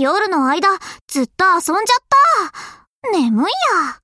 夜の間、ずっと遊んじゃった。眠いや。